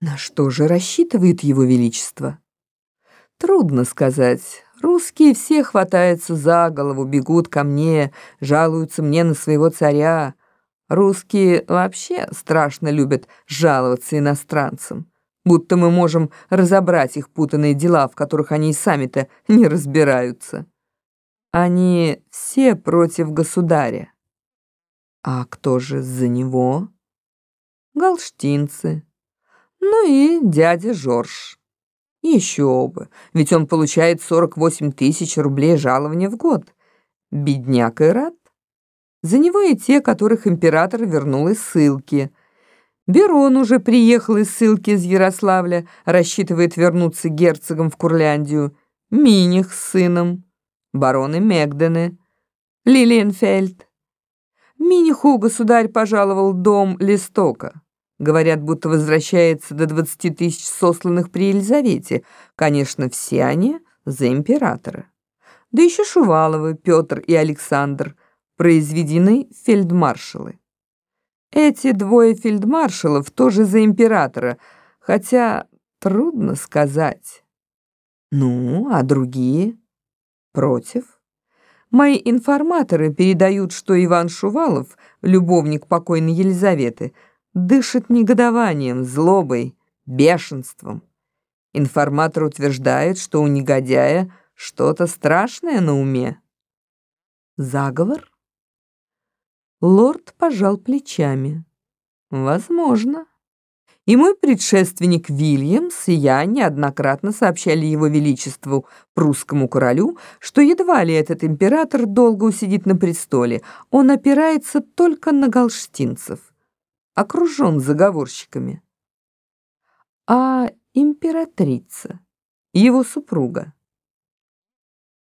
На что же рассчитывает его величество? Трудно сказать. Русские все хватаются за голову, бегут ко мне, жалуются мне на своего царя. Русские вообще страшно любят жаловаться иностранцам, будто мы можем разобрать их путанные дела, в которых они сами-то не разбираются. Они все против государя. А кто же за него? Галштинцы. Ну и дядя Жорж. Еще бы, ведь он получает 48 тысяч рублей жалования в год. Бедняк и рад. За него и те, которых император вернул из ссылки. Берон уже приехал из ссылки из Ярославля, рассчитывает вернуться герцогом в Курляндию. Миних с сыном, бароны Мегдены, Лилиенфельд. Миниху государь пожаловал дом Листока. Говорят, будто возвращается до 20 тысяч сосланных при Елизавете. Конечно, все они за императора. Да еще Шуваловы, Петр и Александр – произведены фельдмаршалы. Эти двое фельдмаршалов тоже за императора, хотя трудно сказать. Ну, а другие? Против? Мои информаторы передают, что Иван Шувалов, любовник покойной Елизаветы, дышит негодованием, злобой, бешенством. Информатор утверждает, что у негодяя что-то страшное на уме. Заговор? Лорд пожал плечами. Возможно. И мой предшественник Вильямс и я неоднократно сообщали его величеству, прусскому королю, что едва ли этот император долго усидит на престоле, он опирается только на галштинцев, окружен заговорщиками. А императрица, его супруга,